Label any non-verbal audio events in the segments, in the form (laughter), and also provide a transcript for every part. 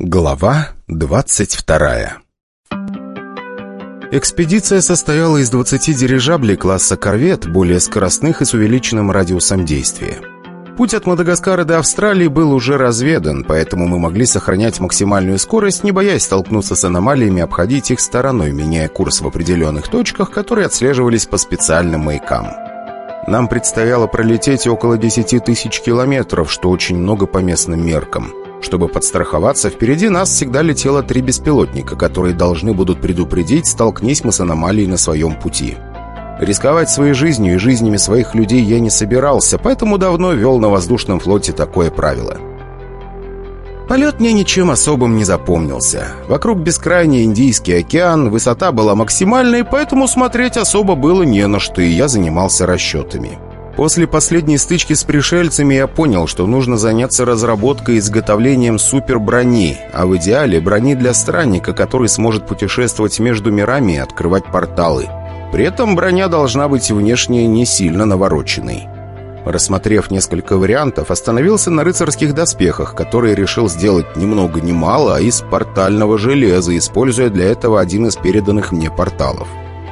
Глава 22 Экспедиция состояла из 20 дирижаблей класса «Корвет», более скоростных и с увеличенным радиусом действия. Путь от Мадагаскара до Австралии был уже разведан, поэтому мы могли сохранять максимальную скорость, не боясь столкнуться с аномалиями обходить их стороной, меняя курс в определенных точках, которые отслеживались по специальным маякам. Нам предстояло пролететь около 10 тысяч километров, что очень много по местным меркам – чтобы подстраховаться, впереди нас всегда летело три беспилотника, которые должны будут предупредить, столкнись мы с аномалией на своем пути. Рисковать своей жизнью и жизнями своих людей я не собирался, поэтому давно вел на воздушном флоте такое правило. Полет мне ничем особым не запомнился. Вокруг бескрайний Индийский океан, высота была максимальной, поэтому смотреть особо было не на что, и я занимался расчетами. После последней стычки с пришельцами я понял, что нужно заняться разработкой и изготовлением суперброни, а в идеале брони для странника, который сможет путешествовать между мирами и открывать порталы. При этом броня должна быть внешне не сильно навороченной. Рассмотрев несколько вариантов, остановился на рыцарских доспехах, которые решил сделать ни много ни мало, а из портального железа, используя для этого один из переданных мне порталов.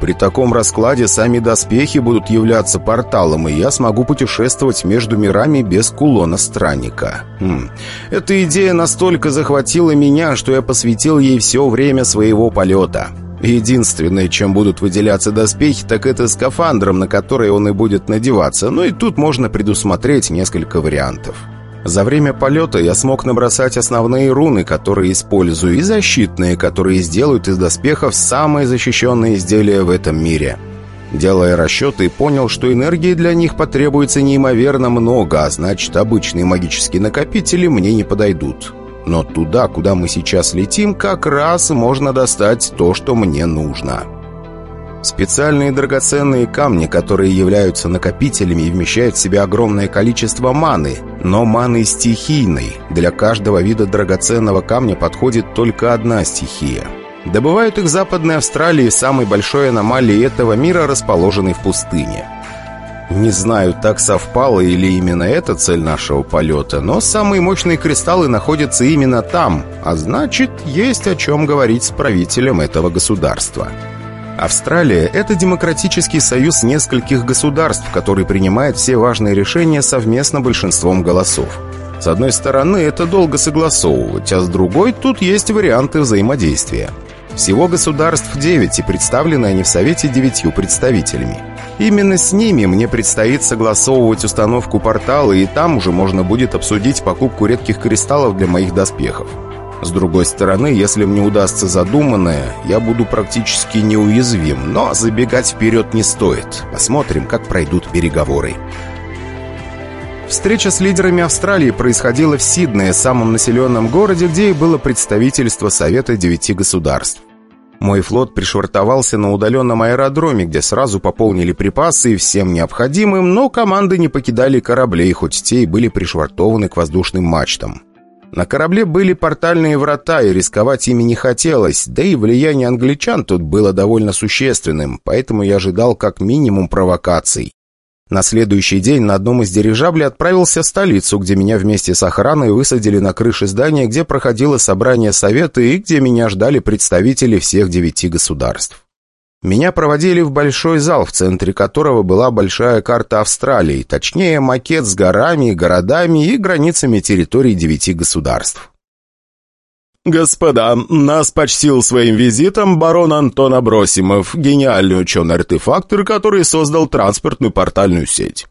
При таком раскладе сами доспехи будут являться порталом, и я смогу путешествовать между мирами без кулона странника. Хм. Эта идея настолько захватила меня, что я посвятил ей все время своего полета. Единственное, чем будут выделяться доспехи, так это скафандром, на который он и будет надеваться, но и тут можно предусмотреть несколько вариантов. За время полета я смог набросать основные руны, которые использую, и защитные, которые сделают из доспехов самые защищенные изделия в этом мире. Делая расчеты, понял, что энергии для них потребуется неимоверно много, а значит, обычные магические накопители мне не подойдут. Но туда, куда мы сейчас летим, как раз можно достать то, что мне нужно. Специальные драгоценные камни, которые являются накопителями и вмещают в себя огромное количество маны, но маны стихийной. Для каждого вида драгоценного камня подходит только одна стихия. Добывают их в Западной Австралии, самой большой аномалии этого мира, расположенной в пустыне. Не знаю, так совпало или именно это цель нашего полета, но самые мощные кристаллы находятся именно там, а значит, есть о чем говорить с правителем этого государства. Австралия – это демократический союз нескольких государств, который принимает все важные решения совместно большинством голосов. С одной стороны, это долго согласовывать, а с другой тут есть варианты взаимодействия. Всего государств 9, и представлены они в Совете девятью представителями. Именно с ними мне предстоит согласовывать установку портала, и там уже можно будет обсудить покупку редких кристаллов для моих доспехов. С другой стороны, если мне удастся задуманное, я буду практически неуязвим, но забегать вперед не стоит. Посмотрим, как пройдут переговоры. Встреча с лидерами Австралии происходила в Сиднее, самом населенном городе, где и было представительство Совета девяти государств. Мой флот пришвартовался на удаленном аэродроме, где сразу пополнили припасы и всем необходимым, но команды не покидали кораблей, хоть те и были пришвартованы к воздушным мачтам. На корабле были портальные врата, и рисковать ими не хотелось, да и влияние англичан тут было довольно существенным, поэтому я ожидал как минимум провокаций. На следующий день на одном из дирижаблей отправился в столицу, где меня вместе с охраной высадили на крыше здания, где проходило собрание совета и где меня ждали представители всех девяти государств. Меня проводили в большой зал, в центре которого была большая карта Австралии, точнее макет с горами, городами и границами территорий девяти государств. «Господа, нас почтил своим визитом барон Антон Абросимов, гениальный ученый-артефактор, который создал транспортную портальную сеть.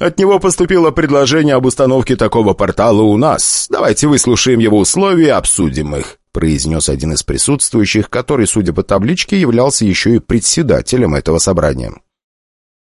От него поступило предложение об установке такого портала у нас. Давайте выслушаем его условия и обсудим их произнес один из присутствующих, который, судя по табличке, являлся еще и председателем этого собрания.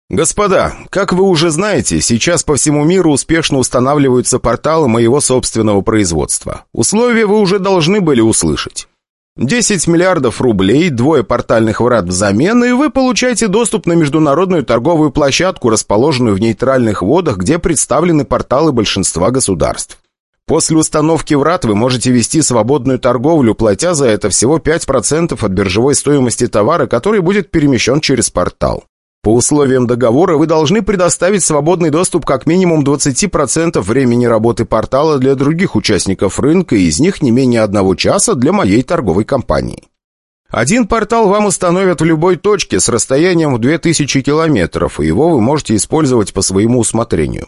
«Господа, как вы уже знаете, сейчас по всему миру успешно устанавливаются порталы моего собственного производства. Условия вы уже должны были услышать. 10 миллиардов рублей, двое портальных врат взамен, и вы получаете доступ на международную торговую площадку, расположенную в нейтральных водах, где представлены порталы большинства государств. После установки врат вы можете вести свободную торговлю, платя за это всего 5% от биржевой стоимости товара, который будет перемещен через портал. По условиям договора вы должны предоставить свободный доступ как минимум 20% времени работы портала для других участников рынка, из них не менее одного часа для моей торговой компании. Один портал вам установят в любой точке с расстоянием в 2000 километров, и его вы можете использовать по своему усмотрению.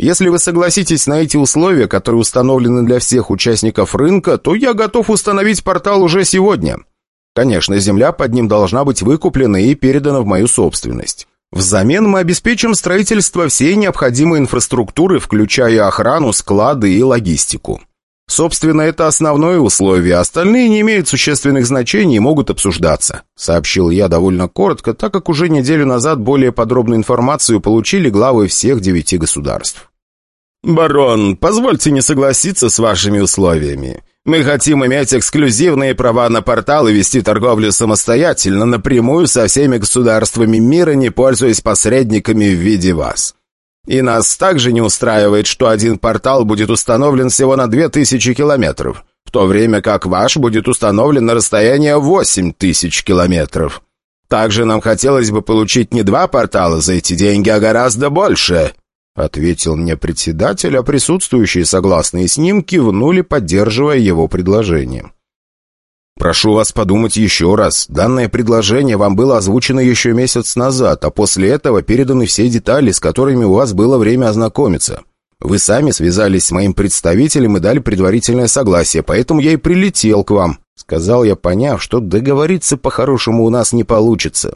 Если вы согласитесь на эти условия, которые установлены для всех участников рынка, то я готов установить портал уже сегодня. Конечно, земля под ним должна быть выкуплена и передана в мою собственность. Взамен мы обеспечим строительство всей необходимой инфраструктуры, включая охрану, склады и логистику. Собственно, это основное условие, остальные не имеют существенных значений и могут обсуждаться», сообщил я довольно коротко, так как уже неделю назад более подробную информацию получили главы всех девяти государств. «Барон, позвольте не согласиться с вашими условиями. Мы хотим иметь эксклюзивные права на портал и вести торговлю самостоятельно, напрямую со всеми государствами мира, не пользуясь посредниками в виде вас. И нас также не устраивает, что один портал будет установлен всего на 2000 километров, в то время как ваш будет установлен на расстояние 8000 километров. Также нам хотелось бы получить не два портала за эти деньги, а гораздо больше. Ответил мне председатель, а присутствующие, согласные с ним, кивнули, поддерживая его предложение. «Прошу вас подумать еще раз. Данное предложение вам было озвучено еще месяц назад, а после этого переданы все детали, с которыми у вас было время ознакомиться. Вы сами связались с моим представителем и дали предварительное согласие, поэтому я и прилетел к вам», — сказал я, поняв, что договориться по-хорошему у нас не получится.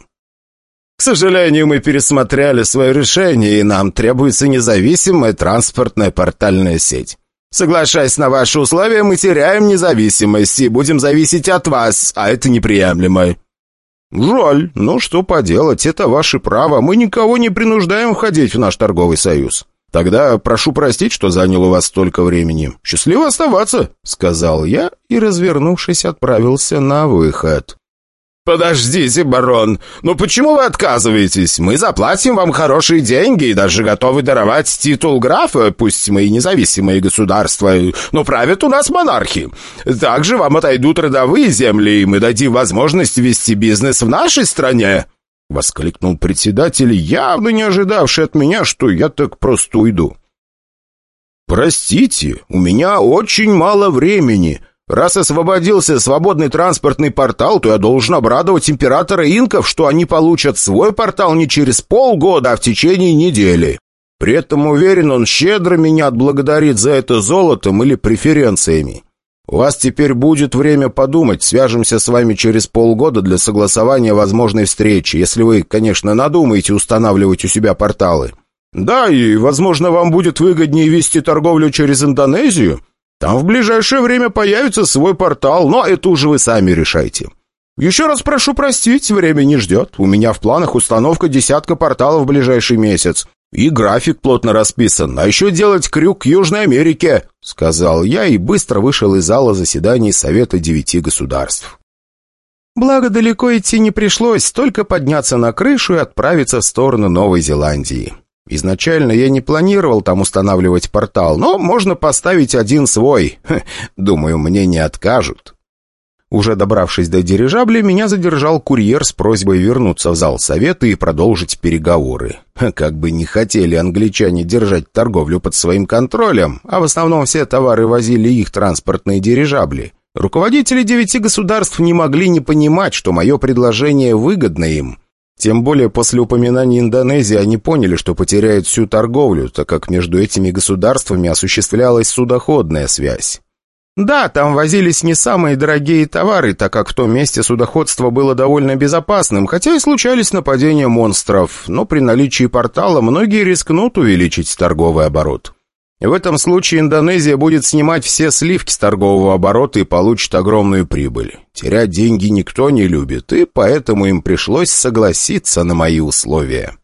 Сожалению, мы пересмотрели свое решение, и нам требуется независимая транспортная портальная сеть. Соглашаясь на ваши условия, мы теряем независимость и будем зависеть от вас, а это неприемлемо». «Жаль, но что поделать, это ваше право. Мы никого не принуждаем входить в наш торговый союз. Тогда прошу простить, что занял у вас столько времени. Счастливо оставаться», — сказал я и, развернувшись, отправился на выход. «Подождите, барон, но почему вы отказываетесь? Мы заплатим вам хорошие деньги и даже готовы даровать титул графа, пусть мы и независимые государства, но правят у нас монархи. Также вам отойдут родовые земли, и мы дадим возможность вести бизнес в нашей стране». Воскликнул председатель, явно не ожидавший от меня, что я так просто уйду. «Простите, у меня очень мало времени». Раз освободился свободный транспортный портал, то я должен обрадовать императора инков, что они получат свой портал не через полгода, а в течение недели. При этом уверен, он щедро меня отблагодарит за это золотом или преференциями. У вас теперь будет время подумать, свяжемся с вами через полгода для согласования возможной встречи, если вы, конечно, надумаете устанавливать у себя порталы. Да, и, возможно, вам будет выгоднее вести торговлю через Индонезию, там в ближайшее время появится свой портал, но это уже вы сами решайте. Еще раз прошу простить, время не ждет. У меня в планах установка десятка порталов в ближайший месяц. И график плотно расписан. А еще делать крюк к Южной Америке», — сказал я и быстро вышел из зала заседаний Совета девяти государств. Благо, далеко идти не пришлось, только подняться на крышу и отправиться в сторону Новой Зеландии. Изначально я не планировал там устанавливать портал, но можно поставить один свой. Хе, думаю, мне не откажут. Уже добравшись до дирижабля, меня задержал курьер с просьбой вернуться в зал совета и продолжить переговоры. Как бы не хотели англичане держать торговлю под своим контролем, а в основном все товары возили их транспортные дирижабли. Руководители девяти государств не могли не понимать, что мое предложение выгодно им – тем более после упоминания Индонезии они поняли, что потеряют всю торговлю, так как между этими государствами осуществлялась судоходная связь. Да, там возились не самые дорогие товары, так как в том месте судоходство было довольно безопасным, хотя и случались нападения монстров, но при наличии портала многие рискнут увеличить торговый оборот. В этом случае Индонезия будет снимать все сливки с торгового оборота и получит огромную прибыль. Терять деньги никто не любит, и поэтому им пришлось согласиться на мои условия.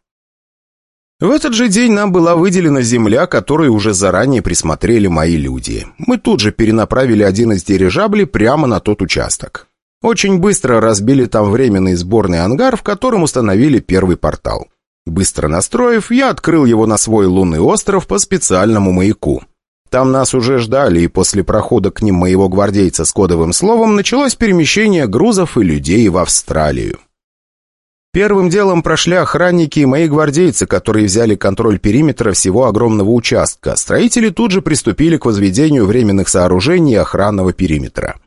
В этот же день нам была выделена земля, которую уже заранее присмотрели мои люди. Мы тут же перенаправили один из дирижаблей прямо на тот участок. Очень быстро разбили там временный сборный ангар, в котором установили первый портал. Быстро настроив, я открыл его на свой лунный остров по специальному маяку. Там нас уже ждали, и после прохода к ним моего гвардейца с кодовым словом началось перемещение грузов и людей в Австралию. Первым делом прошли охранники и мои гвардейцы, которые взяли контроль периметра всего огромного участка. Строители тут же приступили к возведению временных сооружений охранного периметра.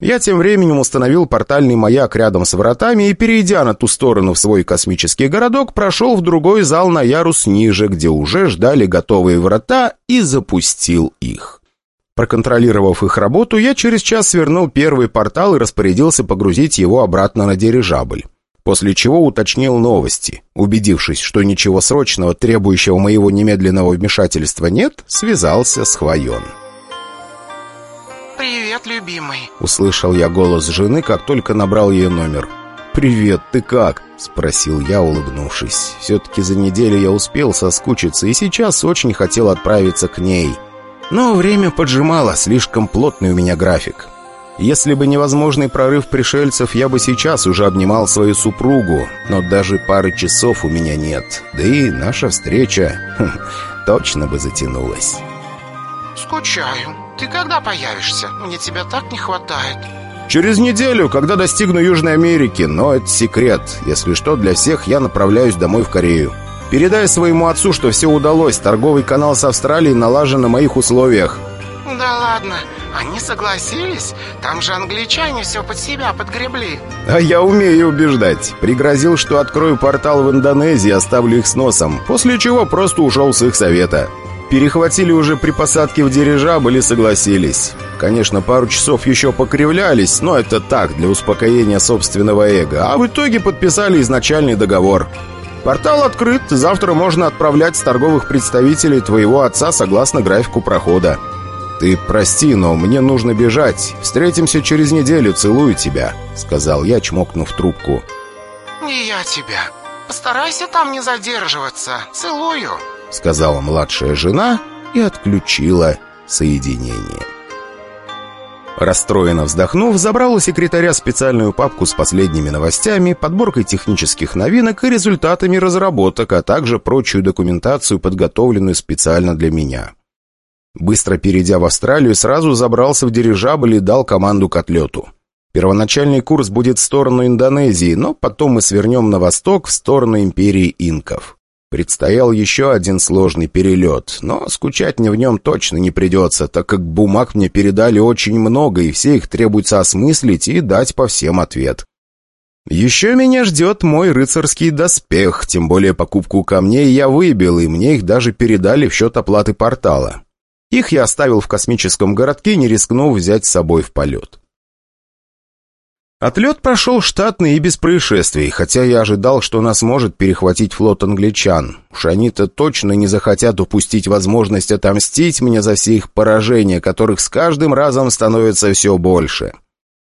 Я тем временем установил портальный маяк рядом с вратами и, перейдя на ту сторону в свой космический городок, прошел в другой зал на ярус ниже, где уже ждали готовые врата, и запустил их. Проконтролировав их работу, я через час свернул первый портал и распорядился погрузить его обратно на дирижабль. После чего уточнил новости. Убедившись, что ничего срочного, требующего моего немедленного вмешательства нет, связался с Хвоен. «Привет, любимый!» Услышал я голос жены, как только набрал ее номер. «Привет, ты как?» — спросил я, улыбнувшись. Все-таки за неделю я успел соскучиться и сейчас очень хотел отправиться к ней. Но время поджимало, слишком плотный у меня график. Если бы невозможный прорыв пришельцев, я бы сейчас уже обнимал свою супругу, но даже пары часов у меня нет. Да и наша встреча (laughs) хм, точно бы затянулась. «Скучаю. Ты когда появишься? Мне тебя так не хватает». «Через неделю, когда достигну Южной Америки, но это секрет. Если что, для всех я направляюсь домой в Корею. Передай своему отцу, что все удалось. Торговый канал с Австралией налажен на моих условиях». «Да ладно. Они согласились? Там же англичане все под себя подгребли. А я умею убеждать. Пригрозил, что открою портал в Индонезии, оставлю их с носом. После чего просто ушел с их совета. Перехватили уже при посадке в дирижабль и согласились. Конечно, пару часов еще покривлялись, но это так, для успокоения собственного эго. А в итоге подписали изначальный договор. Портал открыт, завтра можно отправлять торговых представителей твоего отца согласно графику прохода. «Ты прости, но мне нужно бежать. Встретимся через неделю, целую тебя», — сказал я, чмокнув трубку. «И я тебя. Постарайся там не задерживаться. Целую», — сказала младшая жена и отключила соединение. Расстроенно вздохнув, забрал у секретаря специальную папку с последними новостями, подборкой технических новинок и результатами разработок, а также прочую документацию, подготовленную специально для меня. Быстро перейдя в Австралию, сразу забрался в дирижабль и дал команду к отлету. Первоначальный курс будет в сторону Индонезии, но потом мы свернем на восток, в сторону империи инков. Предстоял еще один сложный перелет, но скучать мне в нем точно не придется, так как бумаг мне передали очень много, и все их требуется осмыслить и дать по всем ответ. Еще меня ждет мой рыцарский доспех, тем более покупку камней я выбил, и мне их даже передали в счет оплаты портала. Их я оставил в космическом городке, не рискнув взять с собой в полет. Отлет прошел штатный и без происшествий, хотя я ожидал, что нас может перехватить флот англичан. Уж они-то точно не захотят упустить возможность отомстить мне за все их поражения, которых с каждым разом становится все больше.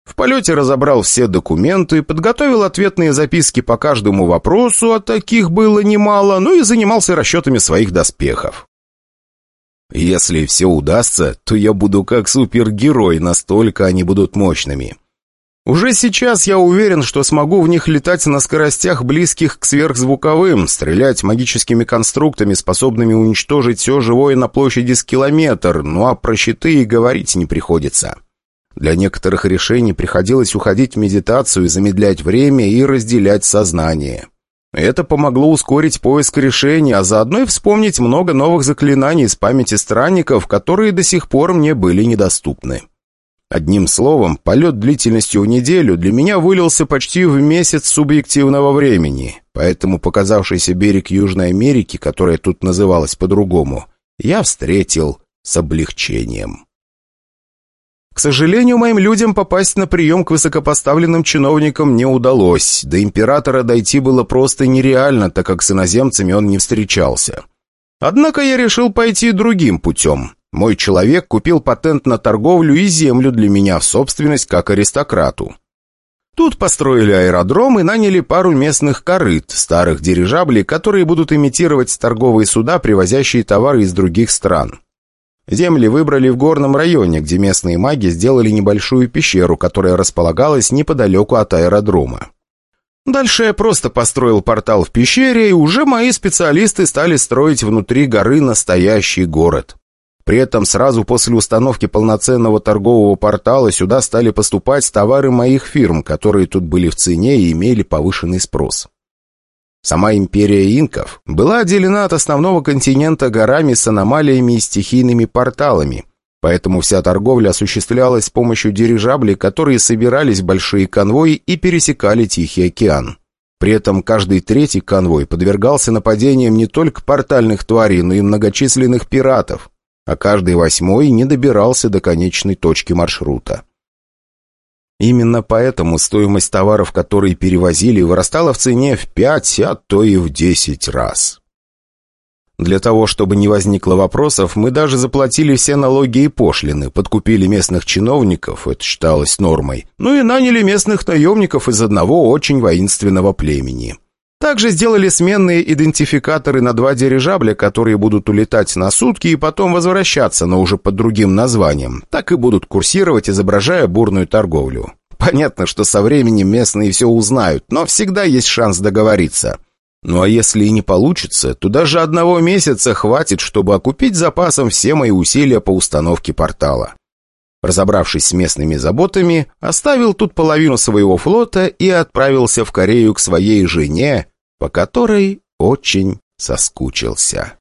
В полете разобрал все документы, подготовил ответные записки по каждому вопросу, а таких было немало, ну и занимался расчетами своих доспехов. Если все удастся, то я буду как супергерой, настолько они будут мощными. Уже сейчас я уверен, что смогу в них летать на скоростях, близких к сверхзвуковым, стрелять магическими конструктами, способными уничтожить все живое на площади с километр, ну а про щиты и говорить не приходится. Для некоторых решений приходилось уходить в медитацию, замедлять время и разделять сознание. Это помогло ускорить поиск решения, а заодно и вспомнить много новых заклинаний из памяти странников, которые до сих пор мне были недоступны. Одним словом, полет длительностью в неделю для меня вылился почти в месяц субъективного времени, поэтому показавшийся берег Южной Америки, которая тут называлась по-другому, я встретил с облегчением. К сожалению, моим людям попасть на прием к высокопоставленным чиновникам не удалось. До императора дойти было просто нереально, так как с иноземцами он не встречался. Однако я решил пойти другим путем. Мой человек купил патент на торговлю и землю для меня в собственность как аристократу. Тут построили аэродром и наняли пару местных корыт, старых дирижаблей, которые будут имитировать торговые суда, привозящие товары из других стран. Земли выбрали в горном районе, где местные маги сделали небольшую пещеру, которая располагалась неподалеку от аэродрома. Дальше я просто построил портал в пещере, и уже мои специалисты стали строить внутри горы настоящий город. При этом сразу после установки полноценного торгового портала сюда стали поступать товары моих фирм, которые тут были в цене и имели повышенный спрос. Сама империя инков была отделена от основного континента горами с аномалиями и стихийными порталами, поэтому вся торговля осуществлялась с помощью дирижаблей, которые собирались в большие конвои и пересекали Тихий океан. При этом каждый третий конвой подвергался нападениям не только портальных тварей, но и многочисленных пиратов, а каждый восьмой не добирался до конечной точки маршрута. Именно поэтому стоимость товаров, которые перевозили, вырастала в цене в 5, а то и в 10 раз. Для того, чтобы не возникло вопросов, мы даже заплатили все налоги и пошлины, подкупили местных чиновников, это считалось нормой, ну и наняли местных наемников из одного очень воинственного племени. Также сделали сменные идентификаторы на два дирижабля, которые будут улетать на сутки и потом возвращаться, но уже под другим названием. Так и будут курсировать, изображая бурную торговлю. Понятно, что со временем местные все узнают, но всегда есть шанс договориться. Ну а если и не получится, то даже одного месяца хватит, чтобы окупить запасом все мои усилия по установке портала. Разобравшись с местными заботами, оставил тут половину своего флота и отправился в Корею к своей жене, по которой очень соскучился.